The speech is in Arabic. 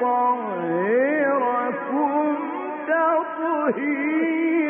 وَيُطَهِّرَكُمْ تطهيرا.